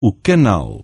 o canal.